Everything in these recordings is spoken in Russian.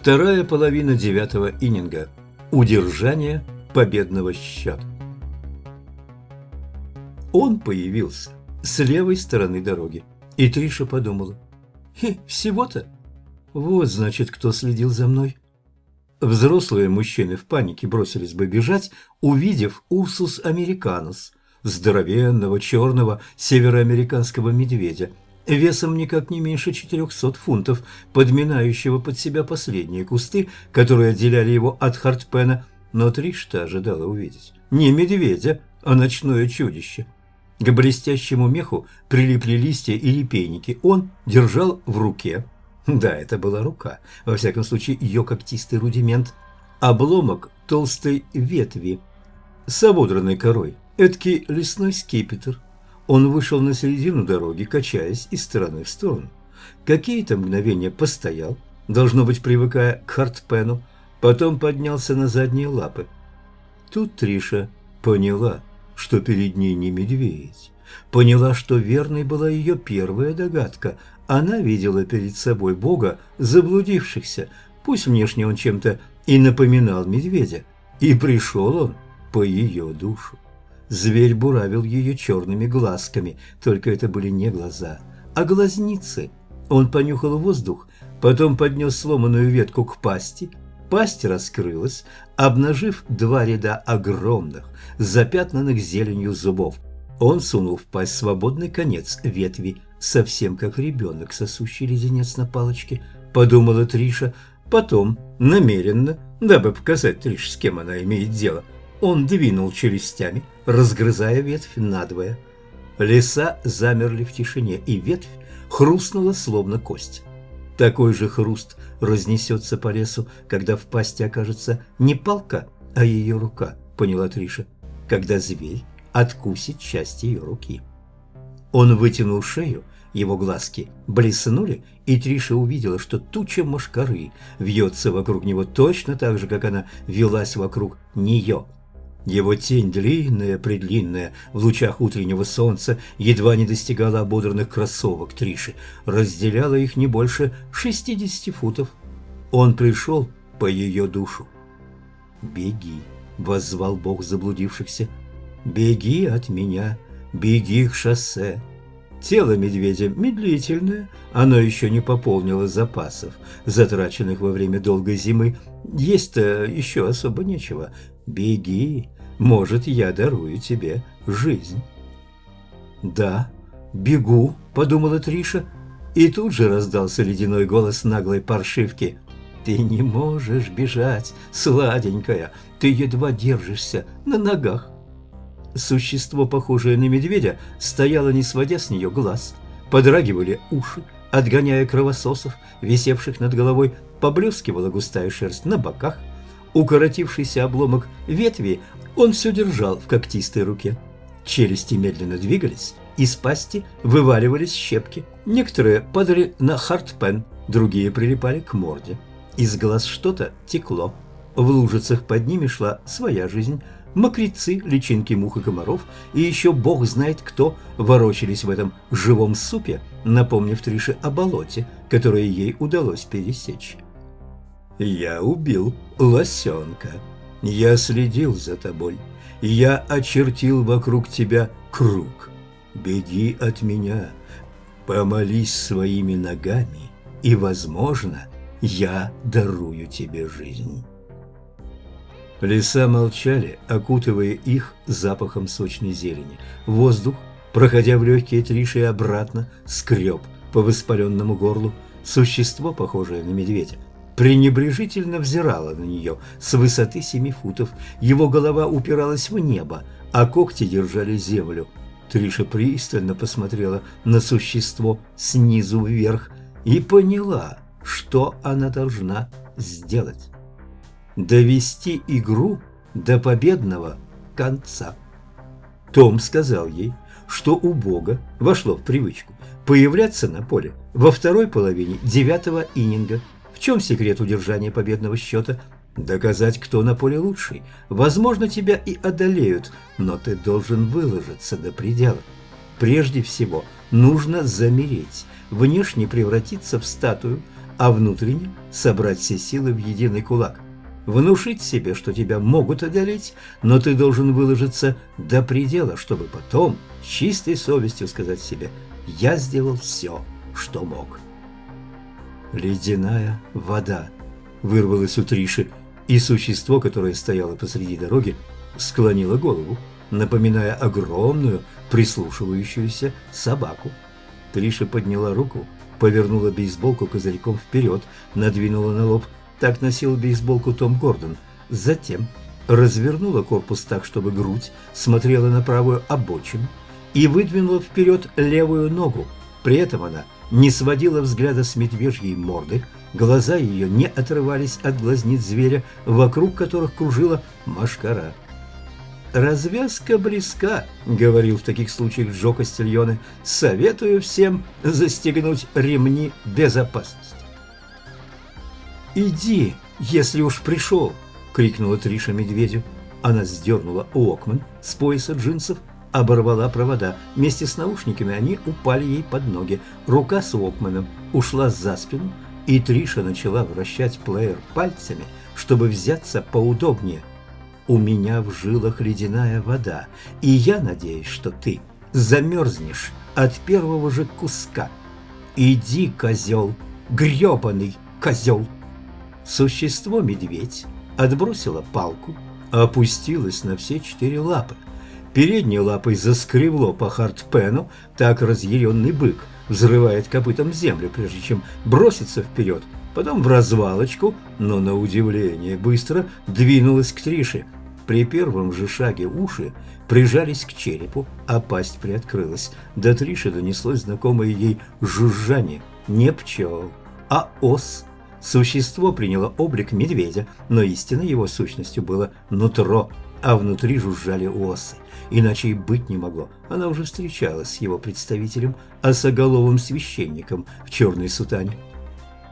Вторая половина девятого ининга. Удержание победного счета. Он появился с левой стороны дороги, и Триша подумала. «Хе, всего-то? Вот, значит, кто следил за мной». Взрослые мужчины в панике бросились бы бежать, увидев Урсус американус, здоровенного черного североамериканского медведя – весом никак не меньше 400 фунтов, подминающего под себя последние кусты, которые отделяли его от Хартпена, но Тришта ожидала увидеть не медведя, а ночное чудище. К блестящему меху прилипли листья и репейники. Он держал в руке, да, это была рука, во всяком случае ее когтистый рудимент, обломок толстой ветви с ободранной корой, эдакий лесной скипетр – он вышел на середину дороги, качаясь из стороны в сторону. Какие-то мгновения постоял, должно быть, привыкая к хартпену, потом поднялся на задние лапы. Тут Триша поняла, что перед ней не медведь. Поняла, что верной была ее первая догадка. Она видела перед собой Бога заблудившихся, пусть внешне он чем-то и напоминал медведя, и пришел он по ее душу. Зверь буравил ее черными глазками, только это были не глаза, а глазницы. Он понюхал воздух, потом поднес сломанную ветку к пасти. Пасть раскрылась, обнажив два ряда огромных, запятнанных зеленью зубов. Он сунул в пасть свободный конец ветви, совсем как ребенок, сосущий леденец на палочке, подумала Триша. Потом, намеренно, дабы показать Триш, с кем она имеет дело, он двинул челюстями, разгрызая ветвь надвое. Леса замерли в тишине, и ветвь хрустнула, словно кость. Такой же хруст разнесется по лесу, когда в пасти окажется не палка, а ее рука, поняла Триша, когда зверь откусит часть ее руки. Он вытянул шею, его глазки блеснули, и Триша увидела, что туча мошкары вьется вокруг него точно так же, как она велась вокруг нее – его тень, длинная-предлинная, в лучах утреннего солнца, едва не достигала ободранных кроссовок Триши, разделяла их не больше шестидесяти футов. Он пришел по ее душу. «Беги!» — воззвал Бог заблудившихся. «Беги от меня! Беги к шоссе!» Тело медведя медлительное, оно еще не пополнило запасов, затраченных во время долгой зимы. Есть-то еще особо нечего. Беги, может, я дарую тебе жизнь. Да, бегу, подумала Триша, и тут же раздался ледяной голос наглой паршивки. Ты не можешь бежать, сладенькая, ты едва держишься на ногах. Существо, похожее на медведя, стояло, не сводя с нее глаз. Подрагивали уши, отгоняя кровососов, висевших над головой, поблескивала густая шерсть на боках, Укоротившийся обломок ветви он все держал в когтистой руке. Челюсти медленно двигались, из пасти вываливались щепки. Некоторые падали на хартпен, другие прилипали к морде. Из глаз что-то текло. В лужицах под ними шла своя жизнь. Мокрецы, личинки мух и комаров и еще бог знает кто ворочались в этом живом супе, напомнив Трише о болоте, которое ей удалось пересечь. Я убил лосенка. Я следил за тобой. Я очертил вокруг тебя круг. Беги от меня, помолись своими ногами, и, возможно, я дарую тебе жизнь. Леса молчали, окутывая их запахом сочной зелени. Воздух, проходя в легкие триши и обратно, скреб по воспаленному горлу. Существо, похожее на медведя, пренебрежительно взирала на нее с высоты семи футов. Его голова упиралась в небо, а когти держали землю. Триша пристально посмотрела на существо снизу вверх и поняла, что она должна сделать. Довести игру до победного конца. Том сказал ей, что у Бога вошло в привычку появляться на поле во второй половине девятого ининга – в чем секрет удержания победного счета? Доказать, кто на поле лучший. Возможно, тебя и одолеют, но ты должен выложиться до предела. Прежде всего, нужно замереть, внешне превратиться в статую, а внутренне собрать все силы в единый кулак. Внушить себе, что тебя могут одолеть, но ты должен выложиться до предела, чтобы потом с чистой совестью сказать себе «Я сделал все, что мог». Ледяная вода вырвалась у Триши, и существо, которое стояло посреди дороги, склонило голову, напоминая огромную прислушивающуюся собаку. Триша подняла руку, повернула бейсболку козырьком вперед, надвинула на лоб. Так носил бейсболку Том Гордон. Затем развернула корпус так, чтобы грудь смотрела на правую обочину и выдвинула вперед левую ногу. При этом она не сводила взгляда с медвежьей морды, глаза ее не отрывались от глазниц зверя, вокруг которых кружила машкара. «Развязка близка», — говорил в таких случаях Джо Кастильоне. «Советую всем застегнуть ремни безопасности». «Иди, если уж пришел», — крикнула Триша медведю. Она сдернула Уокман с пояса джинсов, оборвала провода. Вместе с наушниками они упали ей под ноги. Рука с Уокманом ушла за спину, и Триша начала вращать плеер пальцами, чтобы взяться поудобнее. У меня в жилах ледяная вода, и я надеюсь, что ты замерзнешь от первого же куска. Иди, козел, гребаный козел. Существо-медведь отбросило палку, опустилось на все четыре лапы. Передней лапой заскребло по хардпену, так разъяренный бык взрывает копытом землю, прежде чем броситься вперед, потом в развалочку, но на удивление быстро двинулась к Трише – при первом же шаге уши прижались к черепу, а пасть приоткрылась. До Триши донеслось знакомое ей жужжание. Не пчел, а ос. Существо приняло облик медведя, но истинной его сущностью было нутро, а внутри жужжали осы. Иначе и быть не могло. Она уже встречалась с его представителем, осоголовым священником в черной сутане.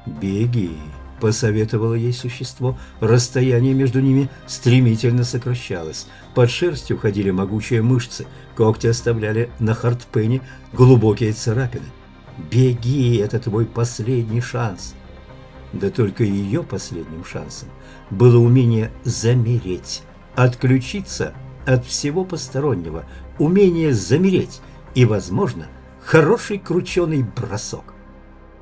«Беги!» – посоветовало ей существо. Расстояние между ними стремительно сокращалось. Под шерстью ходили могучие мышцы, когти оставляли на хардпене глубокие царапины. «Беги, это твой последний шанс!» Да только ее последним шансом было умение замереть, отключиться от всего постороннего, умение замереть и, возможно, хороший крученый бросок.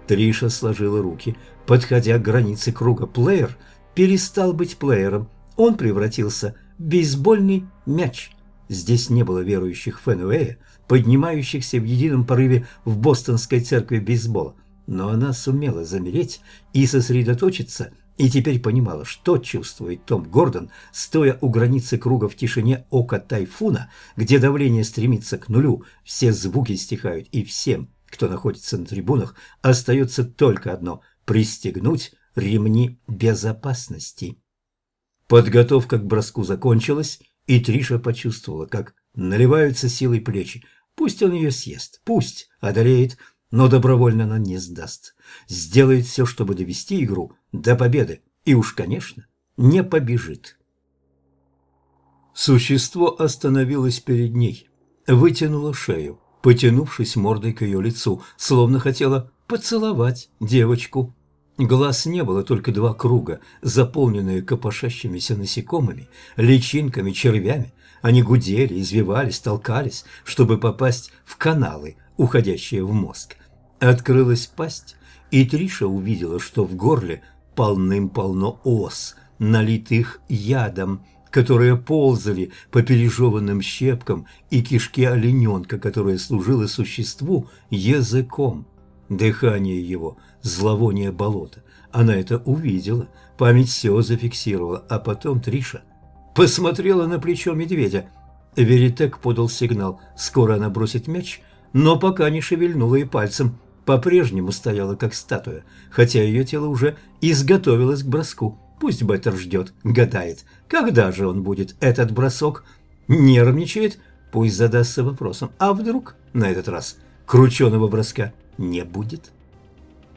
Триша сложила руки, подходя к границе круга. Плеер перестал быть плеером. Он превратился в бейсбольный мяч. Здесь не было верующих Фенуэя, поднимающихся в едином порыве в бостонской церкви бейсбола. Но она сумела замереть и сосредоточиться, и теперь понимала, что чувствует Том Гордон, стоя у границы круга в тишине ока тайфуна, где давление стремится к нулю, все звуки стихают, и всем кто находится на трибунах, остается только одно – пристегнуть ремни безопасности. Подготовка к броску закончилась, и Триша почувствовала, как наливаются силой плечи. Пусть он ее съест, пусть одолеет, но добровольно она не сдаст. Сделает все, чтобы довести игру до победы, и уж, конечно, не побежит. Существо остановилось перед ней, вытянуло шею, потянувшись мордой к ее лицу, словно хотела поцеловать девочку. Глаз не было, только два круга, заполненные копошащимися насекомыми, личинками, червями. Они гудели, извивались, толкались, чтобы попасть в каналы, уходящие в мозг. Открылась пасть, и Триша увидела, что в горле полным-полно ос, налитых ядом – которые ползали по пережеванным щепкам, и кишки олененка, которое служило существу языком. Дыхание его – зловоние болота. Она это увидела, память все зафиксировала, а потом Триша посмотрела на плечо медведя. Веритек подал сигнал, скоро она бросит мяч, но пока не шевельнула и пальцем. По-прежнему стояла как статуя, хотя ее тело уже изготовилось к броску. Пусть Беттер ждет, гадает, когда же он будет этот бросок. Нервничает, пусть задастся вопросом, а вдруг на этот раз крученого броска не будет?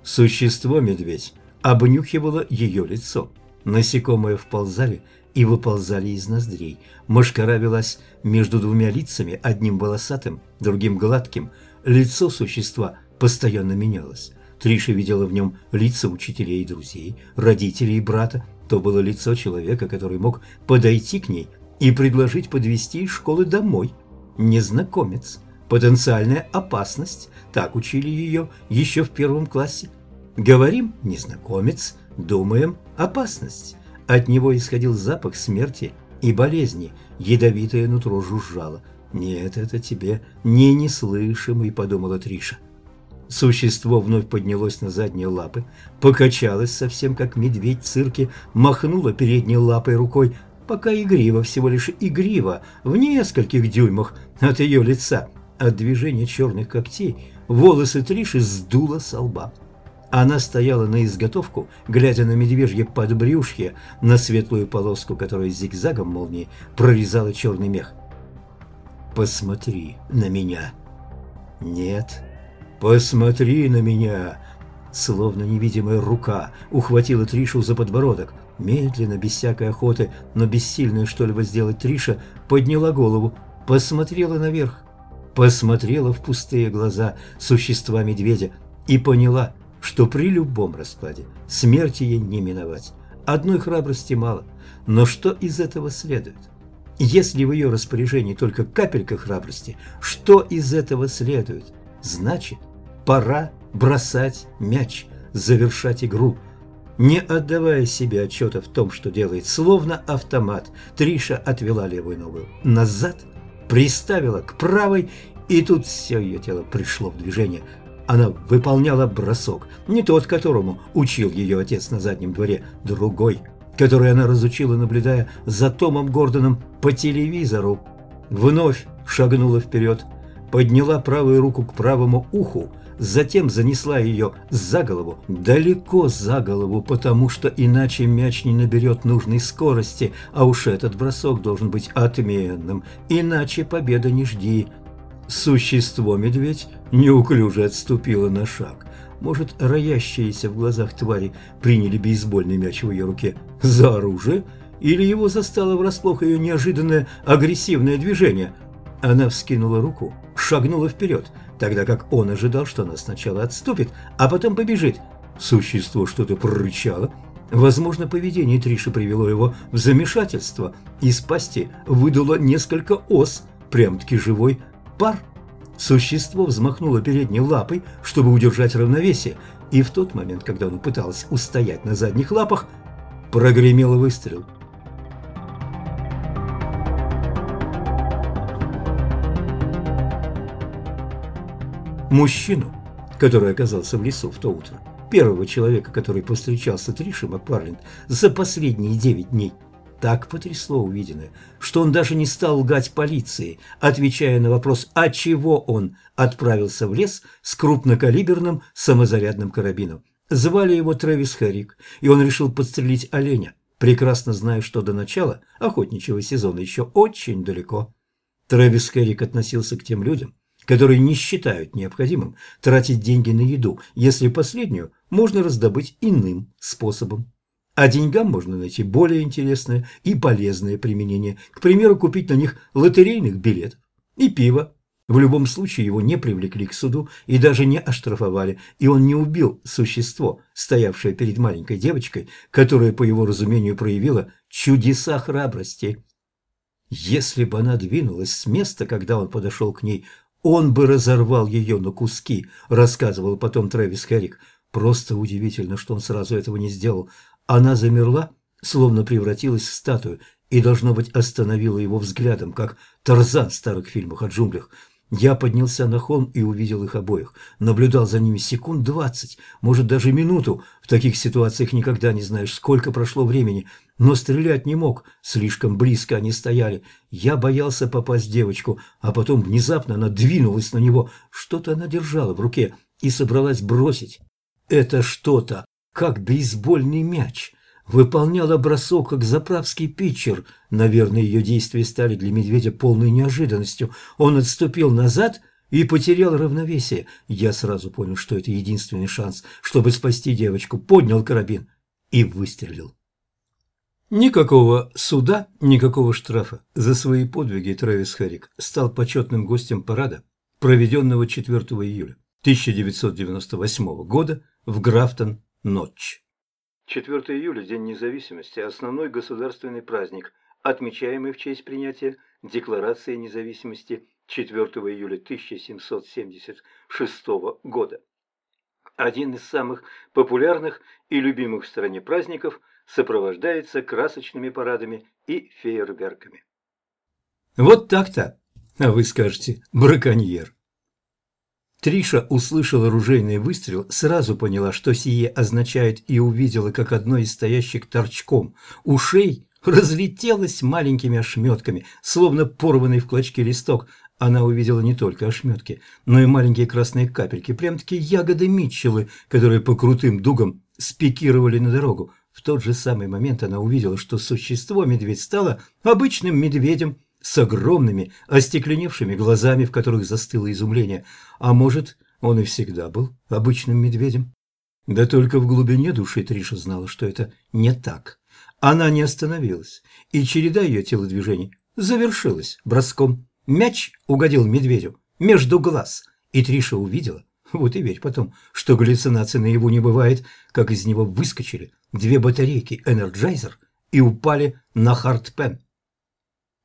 Существо-медведь обнюхивало ее лицо. Насекомые вползали и выползали из ноздрей. Мошкара велась между двумя лицами, одним волосатым, другим гладким. Лицо существа постоянно менялось. Триша видела в нем лица учителей и друзей, родителей и брата, то было лицо человека, который мог подойти к ней и предложить подвести из школы домой. Незнакомец, потенциальная опасность, так учили ее еще в первом классе. Говорим «незнакомец», думаем «опасность». От него исходил запах смерти и болезни, ядовитое нутро жужжало. «Нет, это тебе не неслышимый», — подумала Триша. Существо вновь поднялось на задние лапы, покачалось совсем как медведь в цирке, махнуло передней лапой рукой, пока игриво, всего лишь игриво, в нескольких дюймах от ее лица. От движения черных когтей волосы Триши сдуло со лба. Она стояла на изготовку, глядя на медвежье подбрюшье, на светлую полоску, которая зигзагом молнии прорезала черный мех. «Посмотри на меня!» «Нет, посмотри на меня!» Словно невидимая рука ухватила Тришу за подбородок. Медленно, без всякой охоты, но бессильная что-либо сделать Триша, подняла голову, посмотрела наверх, посмотрела в пустые глаза существа медведя и поняла, что при любом распаде смерти ей не миновать. Одной храбрости мало, но что из этого следует? Если в ее распоряжении только капелька храбрости, что из этого следует? Значит, пора бросать мяч, завершать игру. Не отдавая себе отчета в том, что делает, словно автомат, Триша отвела левую ногу назад, приставила к правой, и тут все ее тело пришло в движение – она выполняла бросок, не тот, которому учил ее отец на заднем дворе, другой, который она разучила, наблюдая за Томом Гордоном по телевизору. Вновь шагнула вперед, подняла правую руку к правому уху, затем занесла ее за голову, далеко за голову, потому что иначе мяч не наберет нужной скорости, а уж этот бросок должен быть отменным, иначе победа не жди. Существо-медведь неуклюже отступило на шаг. Может, роящиеся в глазах твари приняли бейсбольный мяч в ее руке за оружие? Или его застало врасплох ее неожиданное агрессивное движение? Она вскинула руку, шагнула вперед, тогда как он ожидал, что она сначала отступит, а потом побежит. Существо что-то прорычало. Возможно, поведение Триши привело его в замешательство. Из пасти выдало несколько ос, прям-таки живой пар. Существо взмахнуло передней лапой, чтобы удержать равновесие, и в тот момент, когда оно пыталось устоять на задних лапах, прогремел выстрел. Мужчину, который оказался в лесу в то утро, первого человека, который повстречался Триши Макпарленд за последние девять дней – так потрясло увиденное, что он даже не стал лгать полиции, отвечая на вопрос, а чего он отправился в лес с крупнокалиберным самозарядным карабином. Звали его Трэвис Хэррик, и он решил подстрелить оленя, прекрасно зная, что до начала охотничьего сезона еще очень далеко. Трэвис Хэррик относился к тем людям, которые не считают необходимым тратить деньги на еду, если последнюю можно раздобыть иным способом. А деньгам можно найти более интересное и полезное применение. К примеру, купить на них лотерейных билетов и пиво. В любом случае его не привлекли к суду и даже не оштрафовали, и он не убил существо, стоявшее перед маленькой девочкой, которая, по его разумению, проявила чудеса храбрости. Если бы она двинулась с места, когда он подошел к ней, он бы разорвал ее на куски, рассказывал потом Трэвис Хэррик. Просто удивительно, что он сразу этого не сделал. Она замерла, словно превратилась в статую, и, должно быть, остановила его взглядом, как Тарзан в старых фильмах о джунглях. Я поднялся на холм и увидел их обоих. Наблюдал за ними секунд двадцать, может, даже минуту. В таких ситуациях никогда не знаешь, сколько прошло времени. Но стрелять не мог, слишком близко они стояли. Я боялся попасть в девочку, а потом внезапно она двинулась на него. Что-то она держала в руке и собралась бросить. Это что-то как бейсбольный мяч. Выполняла бросок, как заправский питчер. Наверное, ее действия стали для медведя полной неожиданностью. Он отступил назад и потерял равновесие. Я сразу понял, что это единственный шанс, чтобы спасти девочку. Поднял карабин и выстрелил. Никакого суда, никакого штрафа. За свои подвиги Трэвис Хэррик стал почетным гостем парада, проведенного 4 июля. 1998 года в Графтон-Нотч. 4 июля – День независимости, основной государственный праздник, отмечаемый в честь принятия Декларации независимости 4 июля 1776 года. Один из самых популярных и любимых в стране праздников сопровождается красочными парадами и фейерверками. Вот так-то, а вы скажете «браконьер». Триша услышала ружейный выстрел, сразу поняла, что сие означает, и увидела, как одно из стоящих торчком ушей разлетелось маленькими ошметками, словно порванный в клочки листок. Она увидела не только ошметки, но и маленькие красные капельки, прям-таки ягоды Митчеллы, которые по крутым дугам спикировали на дорогу. В тот же самый момент она увидела, что существо медведь стало обычным медведем, с огромными, остекленевшими глазами, в которых застыло изумление. А может, он и всегда был обычным медведем? Да только в глубине души Триша знала, что это не так. Она не остановилась, и череда ее телодвижений завершилась броском. Мяч угодил медведю между глаз, и Триша увидела, вот и верь потом, что галлюцинации наяву не бывает, как из него выскочили две батарейки Energizer и упали на хардпен.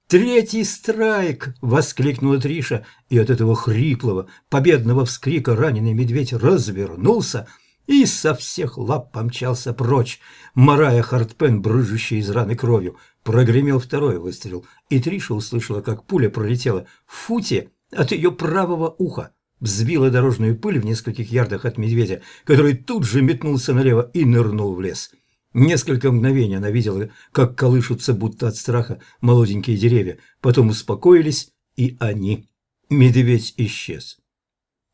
«Третий страйк!» – воскликнула Триша, и от этого хриплого, победного вскрика раненый медведь развернулся и со всех лап помчался прочь. Марая Хартпен, брыжущая из раны кровью, прогремел второй выстрел, и Триша услышала, как пуля пролетела в футе от ее правого уха, взбила дорожную пыль в нескольких ярдах от медведя, который тут же метнулся налево и нырнул в лес. Несколько мгновений она видела, как колышутся, будто от страха, молоденькие деревья, потом успокоились, и они. Медведь исчез.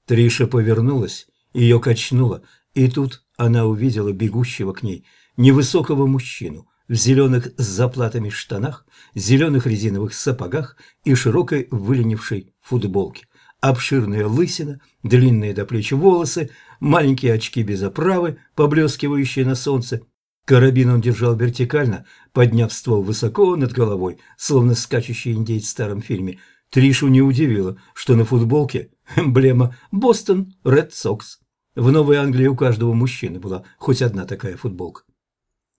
Триша повернулась, ее качнуло, и тут она увидела бегущего к ней невысокого мужчину в зеленых с заплатами штанах, зеленых резиновых сапогах и широкой выленившей футболке. Обширная лысина, длинные до плеч волосы, маленькие очки без оправы, поблескивающие на солнце, Карабин он держал вертикально, подняв ствол высоко над головой, словно скачущий индейец в старом фильме. Тришу не удивило, что на футболке эмблема «Бостон Ред Сокс». В Новой Англии у каждого мужчины была хоть одна такая футболка.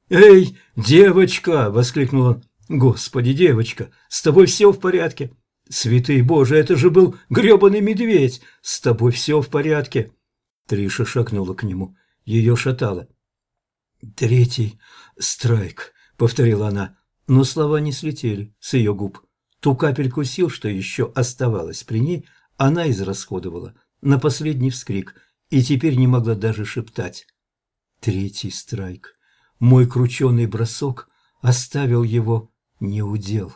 «Эй, девочка!» – воскликнул он. «Господи, девочка, с тобой все в порядке?» «Святый Боже, это же был грёбаный медведь! С тобой все в порядке!» Триша шагнула к нему. Ее шатало. «Третий страйк», — повторила она, но слова не слетели с ее губ. Ту капельку сил, что еще оставалось при ней, она израсходовала на последний вскрик и теперь не могла даже шептать. Третий страйк. Мой крученый бросок оставил его неудел.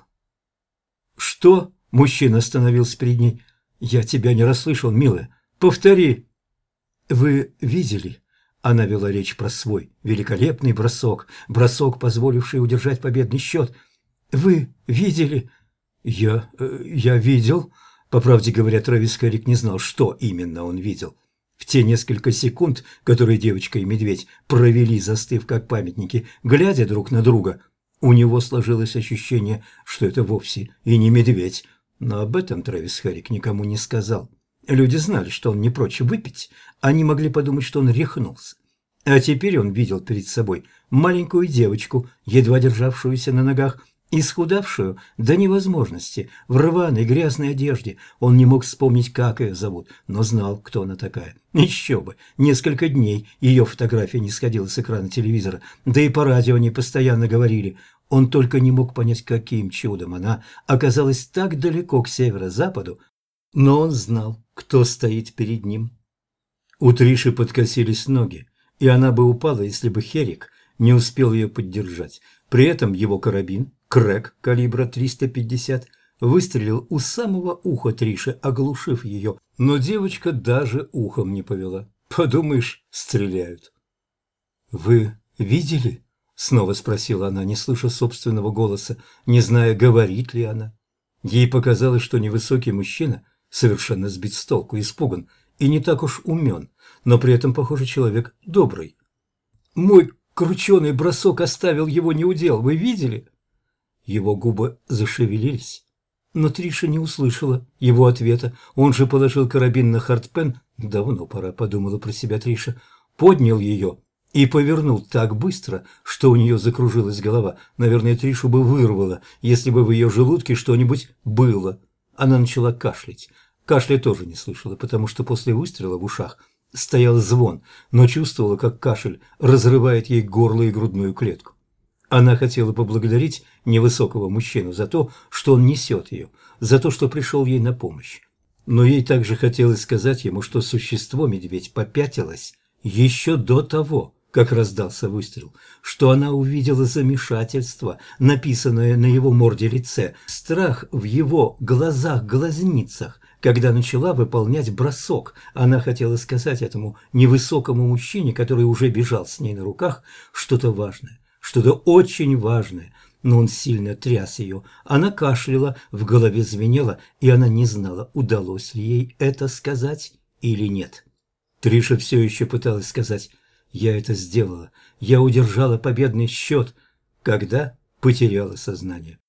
«Что?» – мужчина остановился перед ней. «Я тебя не расслышал, милая. Повтори». «Вы видели?» Она вела речь про свой великолепный бросок, бросок, позволивший удержать победный счет. «Вы видели?» «Я... Э, я видел...» По правде говоря, Трэвис Хэрик не знал, что именно он видел. В те несколько секунд, которые девочка и медведь провели, застыв как памятники, глядя друг на друга, у него сложилось ощущение, что это вовсе и не медведь. Но об этом Трэвис Хэрик никому не сказал. Люди знали, что он не прочь выпить, они могли подумать, что он рехнулся. А теперь он видел перед собой маленькую девочку, едва державшуюся на ногах, исхудавшую до невозможности, в рваной грязной одежде. Он не мог вспомнить, как ее зовут, но знал, кто она такая. Еще бы, несколько дней ее фотография не сходила с экрана телевизора, да и по радио они постоянно говорили. Он только не мог понять, каким чудом она оказалась так далеко к северо-западу, но он знал, кто стоит перед ним. У Триши подкосились ноги, и она бы упала, если бы Херик не успел ее поддержать. При этом его карабин, крэк калибра 350, выстрелил у самого уха Триши, оглушив ее, но девочка даже ухом не повела. Подумаешь, стреляют. «Вы видели?» – снова спросила она, не слыша собственного голоса, не зная, говорит ли она. Ей показалось, что невысокий мужчина – совершенно сбит с толку, испуган и не так уж умен, но при этом, похоже, человек добрый. «Мой крученый бросок оставил его неудел, вы видели?» Его губы зашевелились, но Триша не услышала его ответа. Он же положил карабин на хардпен Давно пора, подумала про себя Триша. Поднял ее и повернул так быстро, что у нее закружилась голова. Наверное, Тришу бы вырвало, если бы в ее желудке что-нибудь было. Она начала кашлять. Кашля тоже не слышала, потому что после выстрела в ушах стоял звон, но чувствовала, как кашель разрывает ей горло и грудную клетку. Она хотела поблагодарить невысокого мужчину за то, что он несет ее, за то, что пришел ей на помощь. Но ей также хотелось сказать ему, что существо-медведь попятилось еще до того, как раздался выстрел, что она увидела замешательство, написанное на его морде лице, страх в его глазах-глазницах, когда начала выполнять бросок. Она хотела сказать этому невысокому мужчине, который уже бежал с ней на руках, что-то важное, что-то очень важное, но он сильно тряс ее. Она кашляла, в голове звенела, и она не знала, удалось ли ей это сказать или нет. Триша все еще пыталась сказать «Я это сделала, я удержала победный счет», когда потеряла сознание.